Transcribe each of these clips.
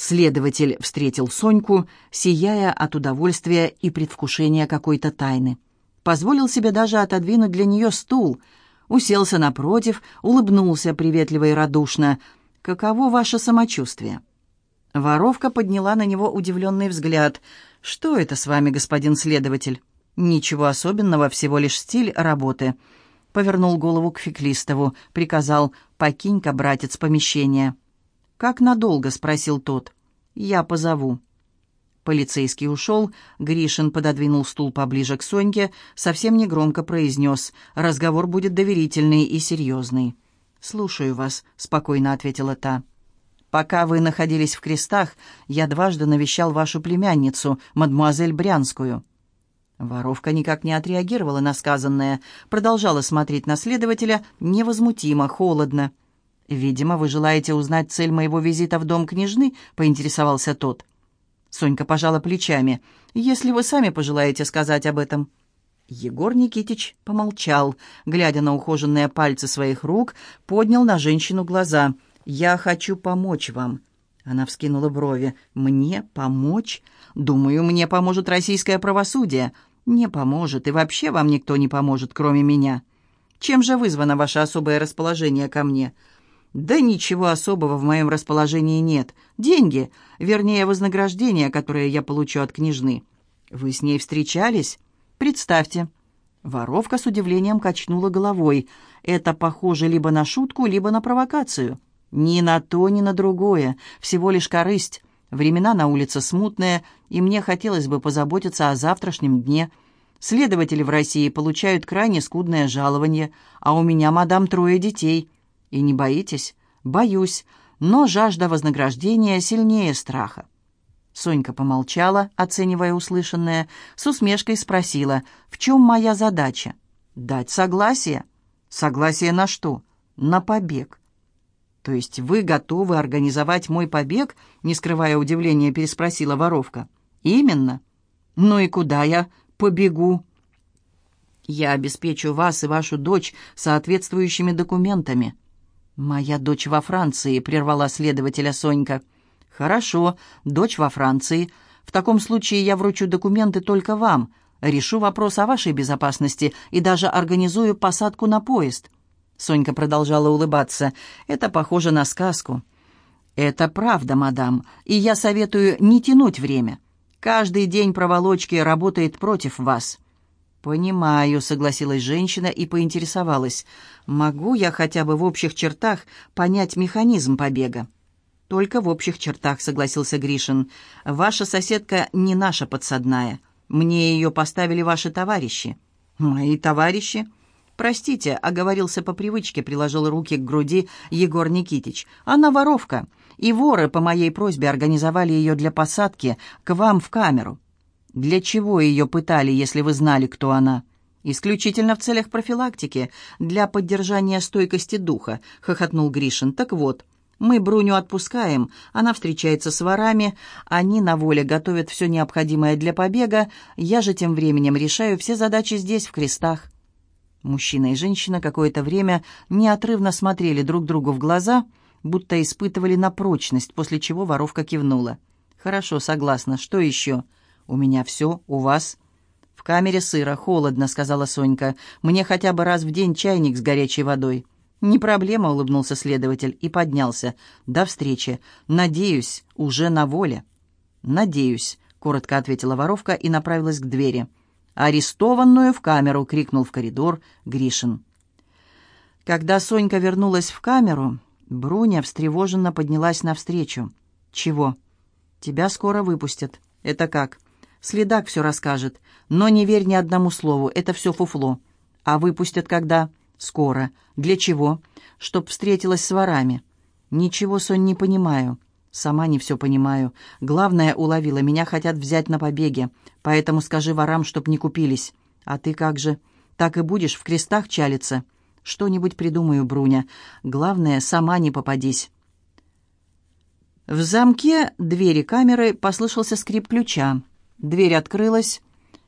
Следователь встретил Соньку, сияя от удовольствия и предвкушения какой-то тайны. Позволил себе даже отодвинуть для нее стул. Уселся напротив, улыбнулся приветливо и радушно. «Каково ваше самочувствие?» Воровка подняла на него удивленный взгляд. «Что это с вами, господин следователь?» «Ничего особенного, всего лишь стиль работы». Повернул голову к Феклистову, приказал «Покинь-ка, братец, помещение». «Как надолго?» — спросил тот. «Я позову». Полицейский ушел, Гришин пододвинул стул поближе к Соньке, совсем негромко произнес «Разговор будет доверительный и серьезный». «Слушаю вас», — спокойно ответила та. «Пока вы находились в крестах, я дважды навещал вашу племянницу, мадмуазель Брянскую». Воровка никак не отреагировала на сказанное, продолжала смотреть на следователя невозмутимо, холодно. «Видимо, вы желаете узнать цель моего визита в дом княжны?» — поинтересовался тот. Сонька пожала плечами. «Если вы сами пожелаете сказать об этом». Егор Никитич помолчал, глядя на ухоженные пальцы своих рук, поднял на женщину глаза. «Я хочу помочь вам». Она вскинула брови. «Мне помочь? Думаю, мне поможет российское правосудие». «Не поможет, и вообще вам никто не поможет, кроме меня». «Чем же вызвано ваше особое расположение ко мне?» Да ничего особого в моем расположении нет. Деньги, вернее, вознаграждение, которое я получу от княжны. Вы с ней встречались? Представьте. Воровка с удивлением качнула головой. Это похоже либо на шутку, либо на провокацию. Ни на то, ни на другое. Всего лишь корысть. Времена на улице смутные, и мне хотелось бы позаботиться о завтрашнем дне. Следователи в России получают крайне скудное жалование, а у меня, мадам, трое детей — и не боитесь? Боюсь, но жажда вознаграждения сильнее страха. Сонька помолчала, оценивая услышанное, с усмешкой спросила, в чем моя задача? Дать согласие. Согласие на что? На побег. То есть вы готовы организовать мой побег? Не скрывая удивления, переспросила воровка. Именно. Ну и куда я побегу? Я обеспечу вас и вашу дочь соответствующими документами. «Моя дочь во Франции», — прервала следователя Сонька. «Хорошо, дочь во Франции. В таком случае я вручу документы только вам. Решу вопрос о вашей безопасности и даже организую посадку на поезд». Сонька продолжала улыбаться. «Это похоже на сказку». «Это правда, мадам, и я советую не тянуть время. Каждый день проволочки работает против вас». «Понимаю», — согласилась женщина и поинтересовалась. «Могу я хотя бы в общих чертах понять механизм побега?» «Только в общих чертах», — согласился Гришин. «Ваша соседка не наша подсадная. Мне ее поставили ваши товарищи». «Мои товарищи?» «Простите», — оговорился по привычке, приложил руки к груди Егор Никитич. «Она воровка, и воры по моей просьбе организовали ее для посадки к вам в камеру». Для чего ее пытали, если вы знали, кто она? Исключительно в целях профилактики, для поддержания стойкости духа, хохотнул Гришин. Так вот, мы Бруню отпускаем, она встречается с ворами, они на воле готовят все необходимое для побега, я же тем временем решаю все задачи здесь, в крестах. Мужчина и женщина какое-то время неотрывно смотрели друг другу в глаза, будто испытывали на прочность, после чего воровка кивнула. «Хорошо, согласна. Что еще?» «У меня все, у вас?» «В камере сыро, холодно», — сказала Сонька. «Мне хотя бы раз в день чайник с горячей водой». «Не проблема», — улыбнулся следователь и поднялся. «До встречи. Надеюсь, уже на воле». «Надеюсь», — коротко ответила воровка и направилась к двери. «Арестованную в камеру!» — крикнул в коридор Гришин. Когда Сонька вернулась в камеру, Бруня встревоженно поднялась навстречу. «Чего?» «Тебя скоро выпустят». «Это как?» Следак все расскажет. Но не верь ни одному слову, это все фуфло. А выпустят когда? Скоро. Для чего? Чтоб встретилась с ворами. Ничего, Сонь, не понимаю. Сама не все понимаю. Главное, уловила, меня хотят взять на побеге. Поэтому скажи ворам, чтоб не купились. А ты как же? Так и будешь в крестах чалиться? Что-нибудь придумаю, Бруня. Главное, сама не попадись. В замке двери камеры послышался скрип ключа. Дверь открылась,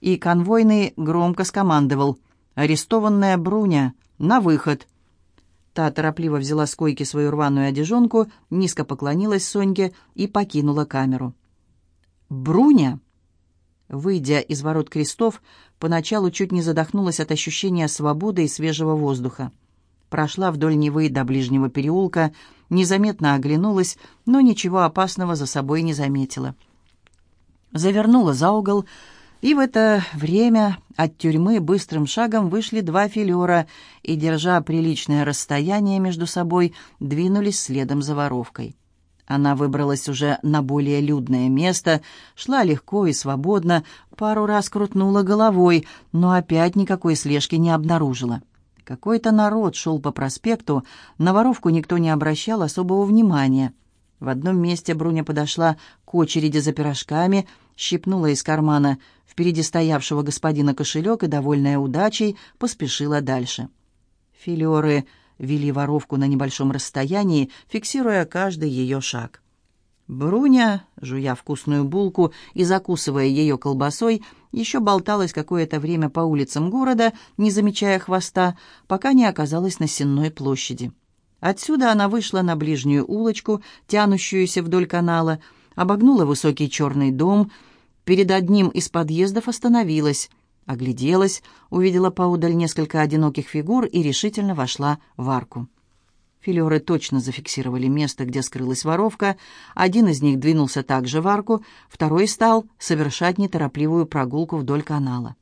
и конвойный громко скомандовал. «Арестованная Бруня! На выход!» Та торопливо взяла с койки свою рваную одежонку, низко поклонилась Соньке и покинула камеру. «Бруня!» Выйдя из ворот крестов, поначалу чуть не задохнулась от ощущения свободы и свежего воздуха. Прошла вдоль Невы до ближнего переулка, незаметно оглянулась, но ничего опасного за собой не заметила. Завернула за угол, и в это время от тюрьмы быстрым шагом вышли два филера и, держа приличное расстояние между собой, двинулись следом за воровкой. Она выбралась уже на более людное место, шла легко и свободно, пару раз крутнула головой, но опять никакой слежки не обнаружила. Какой-то народ шел по проспекту, на воровку никто не обращал особого внимания. В одном месте Бруня подошла к очереди за пирожками, щипнула из кармана впереди стоявшего господина кошелек и, довольная удачей, поспешила дальше. Филеры вели воровку на небольшом расстоянии, фиксируя каждый ее шаг. Бруня, жуя вкусную булку и закусывая ее колбасой, еще болталась какое-то время по улицам города, не замечая хвоста, пока не оказалась на Сенной площади. Отсюда она вышла на ближнюю улочку, тянущуюся вдоль канала, обогнула высокий черный дом, перед одним из подъездов остановилась, огляделась, увидела поудаль несколько одиноких фигур и решительно вошла в арку. Филеры точно зафиксировали место, где скрылась воровка. Один из них двинулся также в арку, второй стал совершать неторопливую прогулку вдоль канала.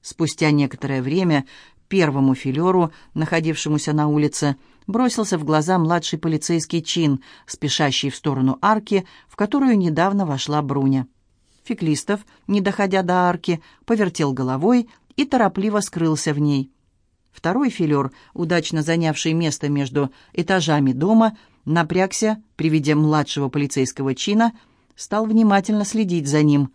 Спустя некоторое время первому филеру, находившемуся на улице, бросился в глаза младший полицейский чин, спешащий в сторону арки, в которую недавно вошла Бруня. Феклистов, не доходя до арки, повертел головой и торопливо скрылся в ней. Второй филер, удачно занявший место между этажами дома, напрягся при виде младшего полицейского чина, стал внимательно следить за ним.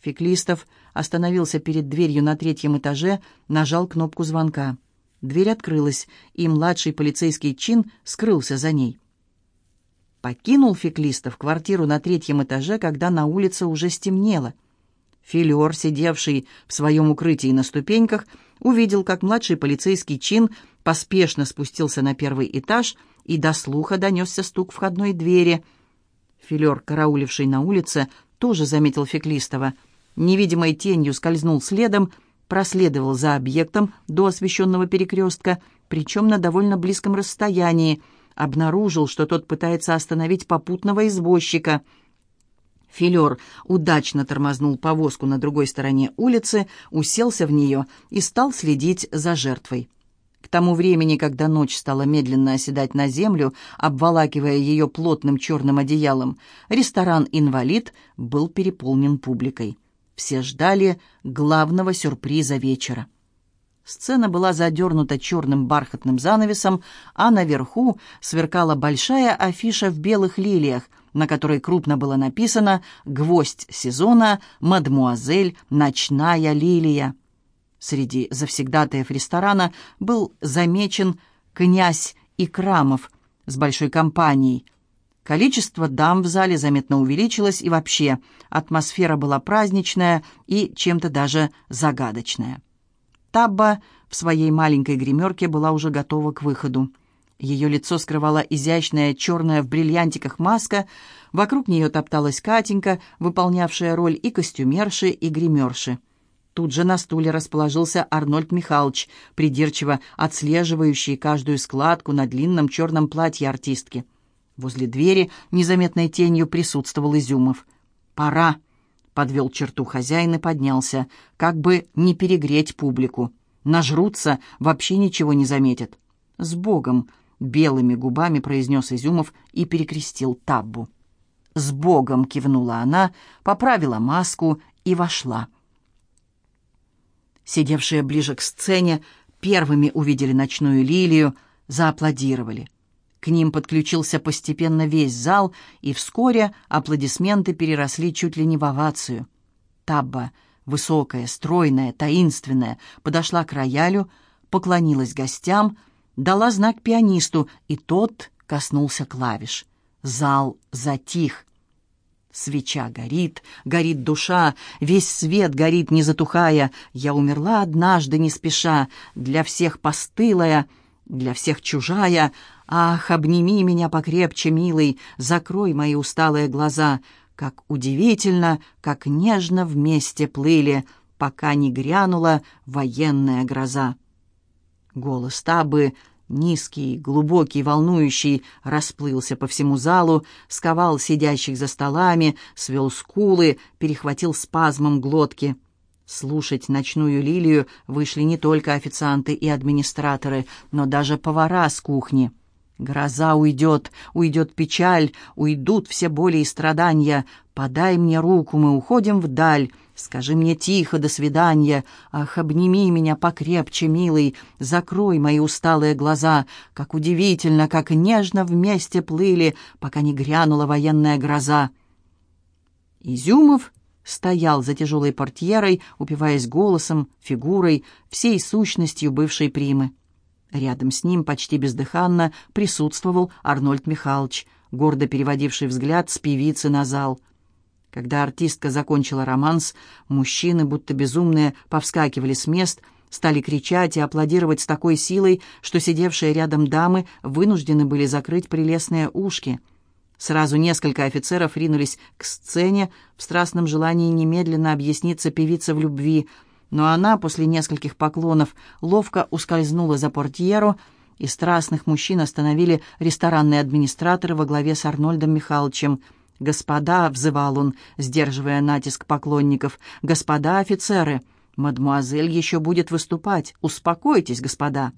Феклистов остановился перед дверью на третьем этаже, нажал кнопку звонка. Дверь открылась, и младший полицейский чин скрылся за ней. Покинул Феклистов квартиру на третьем этаже, когда на улице уже стемнело. Филер, сидевший в своем укрытии на ступеньках, увидел, как младший полицейский чин поспешно спустился на первый этаж, и до слуха донесся стук входной двери. Филер, карауливший на улице, тоже заметил Феклистова. Невидимой тенью скользнул следом, проследовал за объектом до освещенного перекрестка, причем на довольно близком расстоянии, обнаружил, что тот пытается остановить попутного извозчика — Филер удачно тормознул повозку на другой стороне улицы, уселся в нее и стал следить за жертвой. К тому времени, когда ночь стала медленно оседать на землю, обволакивая ее плотным черным одеялом, ресторан «Инвалид» был переполнен публикой. Все ждали главного сюрприза вечера. Сцена была задернута черным бархатным занавесом, а наверху сверкала большая афиша в белых лилиях – на которой крупно было написано «Гвоздь сезона, мадмуазель, ночная лилия». Среди завсегдатаев ресторана был замечен князь Икрамов с большой компанией. Количество дам в зале заметно увеличилось, и вообще атмосфера была праздничная и чем-то даже загадочная. Табба в своей маленькой гримерке была уже готова к выходу. Ее лицо скрывала изящная черная в бриллиантиках маска, вокруг нее топталась Катенька, выполнявшая роль и костюмерши, и гримерши. Тут же на стуле расположился Арнольд Михайлович, придирчиво отслеживающий каждую складку на длинном черном платье артистки. Возле двери незаметной тенью присутствовал Изюмов. «Пора», — подвел черту хозяин и поднялся, как бы не перегреть публику. «Нажрутся, вообще ничего не заметят». «С Богом!» белыми губами произнес Изюмов и перекрестил таббу. «С Богом!» — кивнула она, поправила маску и вошла. Сидевшие ближе к сцене первыми увидели ночную лилию, зааплодировали. К ним подключился постепенно весь зал, и вскоре аплодисменты переросли чуть ли не в овацию. Табба, высокая, стройная, таинственная, подошла к роялю, поклонилась гостям — дала знак пианисту, и тот коснулся клавиш. Зал затих. Свеча горит, горит душа, весь свет горит, не затухая. Я умерла однажды, не спеша, для всех постылая. для всех чужая. Ах, обними меня покрепче, милый, закрой мои усталые глаза. Как удивительно, как нежно вместе плыли, пока не грянула военная гроза. Голос Табы, низкий, глубокий, волнующий, расплылся по всему залу, сковал сидящих за столами, свел скулы, перехватил спазмом глотки — Слушать ночную лилию вышли не только официанты и администраторы, но даже повара с кухни. Гроза уйдет, уйдет печаль, уйдут все боли и страдания. Подай мне руку, мы уходим вдаль. Скажи мне тихо «до свидания». Ах, обними меня покрепче, милый, закрой мои усталые глаза. Как удивительно, как нежно вместе плыли, пока не грянула военная гроза. Изюмов стоял за тяжелой портьерой, упиваясь голосом, фигурой, всей сущностью бывшей примы. Рядом с ним, почти бездыханно, присутствовал Арнольд Михайлович, гордо переводивший взгляд с певицы на зал. Когда артистка закончила романс, мужчины, будто безумные, повскакивали с мест, стали кричать и аплодировать с такой силой, что сидевшие рядом дамы вынуждены были закрыть прелестные ушки — Сразу несколько офицеров ринулись к сцене в страстном желании немедленно объясниться певице в любви, но она после нескольких поклонов ловко ускользнула за портьеру, и страстных мужчин остановили ресторанные администраторы во главе с Арнольдом Михайловичем. «Господа», — взывал он, сдерживая натиск поклонников, — «господа офицеры, мадмуазель еще будет выступать. Успокойтесь, господа».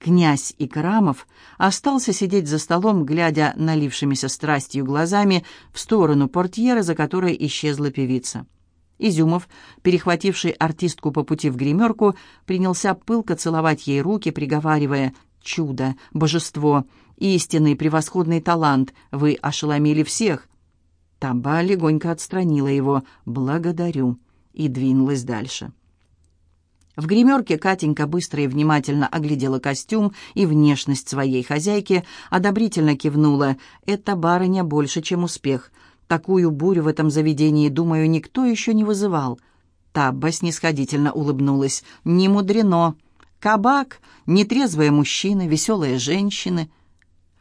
Князь Икрамов остался сидеть за столом, глядя налившимися страстью глазами в сторону портьеры, за которой исчезла певица. Изюмов, перехвативший артистку по пути в гримерку, принялся пылко целовать ей руки, приговаривая «Чудо! Божество! Истинный превосходный талант! Вы ошеломили всех!» Таба легонько отстранила его «Благодарю» и двинулась дальше. В гримерке Катенька быстро и внимательно оглядела костюм и внешность своей хозяйки, одобрительно кивнула. «Это барыня больше, чем успех. Такую бурю в этом заведении, думаю, никто еще не вызывал». Табба снисходительно улыбнулась. «Не мудрено. Кабак, нетрезвые мужчины, веселые женщины».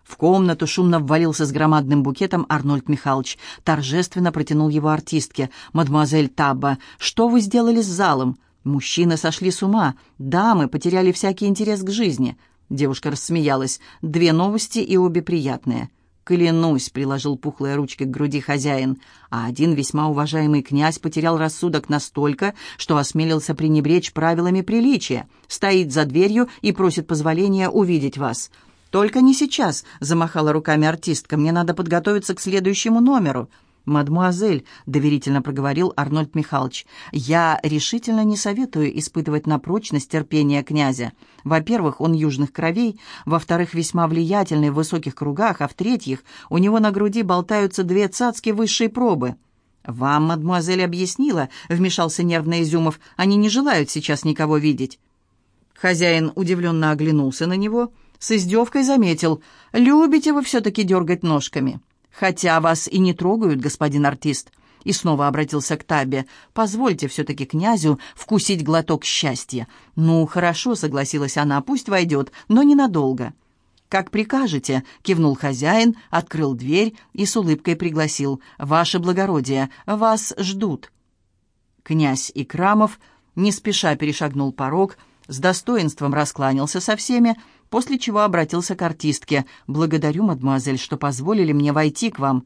В комнату шумно ввалился с громадным букетом Арнольд Михайлович. Торжественно протянул его артистке. «Мадемуазель Табба, что вы сделали с залом?» Мужчины сошли с ума, дамы потеряли всякий интерес к жизни. Девушка рассмеялась. Две новости и обе приятные. «Клянусь», — приложил пухлые ручки к груди хозяин, а один весьма уважаемый князь потерял рассудок настолько, что осмелился пренебречь правилами приличия, стоит за дверью и просит позволения увидеть вас. «Только не сейчас», — замахала руками артистка, — «мне надо подготовиться к следующему номеру». «Мадмуазель», — доверительно проговорил Арнольд Михайлович, «я решительно не советую испытывать на прочность терпения князя. Во-первых, он южных кровей, во-вторых, весьма влиятельный в высоких кругах, а в-третьих, у него на груди болтаются две цацки высшей пробы». «Вам, мадмуазель, объяснила», — вмешался нервно Изюмов, «они не желают сейчас никого видеть». Хозяин удивленно оглянулся на него, с издевкой заметил, «Любите вы все-таки дергать ножками». «Хотя вас и не трогают, господин артист». И снова обратился к Табе. «Позвольте все-таки князю вкусить глоток счастья». «Ну, хорошо», — согласилась она, — «пусть войдет, но ненадолго». «Как прикажете», — кивнул хозяин, открыл дверь и с улыбкой пригласил. «Ваше благородие, вас ждут». Князь Икрамов не спеша перешагнул порог, с достоинством раскланялся со всеми, после чего обратился к артистке. «Благодарю, мадемуазель, что позволили мне войти к вам».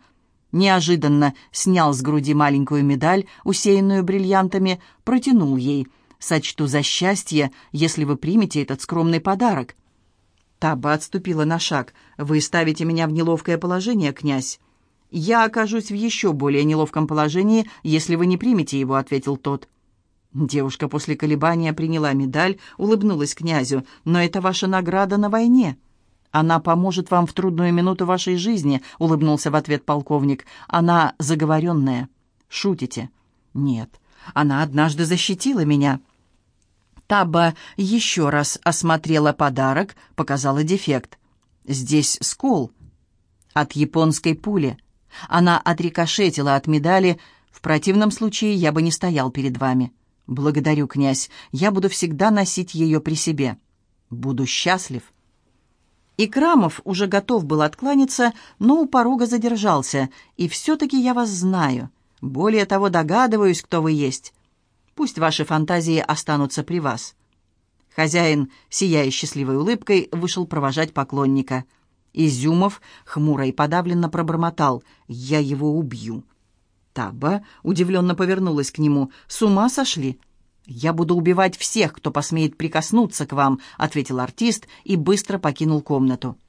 Неожиданно снял с груди маленькую медаль, усеянную бриллиантами, протянул ей. «Сочту за счастье, если вы примете этот скромный подарок». Таба отступила на шаг. «Вы ставите меня в неловкое положение, князь». «Я окажусь в еще более неловком положении, если вы не примете его», — ответил тот. Девушка после колебания приняла медаль, улыбнулась князю. «Но это ваша награда на войне». «Она поможет вам в трудную минуту вашей жизни», — улыбнулся в ответ полковник. «Она заговоренная». «Шутите?» «Нет, она однажды защитила меня». Таба еще раз осмотрела подарок, показала дефект. «Здесь скол от японской пули. Она отрикошетила от медали. В противном случае я бы не стоял перед вами». «Благодарю, князь. Я буду всегда носить ее при себе». Буду счастлив». И Крамов уже готов был откланяться, но у порога задержался. «И все-таки я вас знаю. Более того, догадываюсь, кто вы есть. Пусть ваши фантазии останутся при вас». Хозяин, сияя счастливой улыбкой, вышел провожать поклонника. Изюмов хмуро и подавленно пробормотал «Я его убью». Таба удивленно повернулась к нему. «С ума сошли?» «Я буду убивать всех, кто посмеет прикоснуться к вам», — ответил артист и быстро покинул комнату.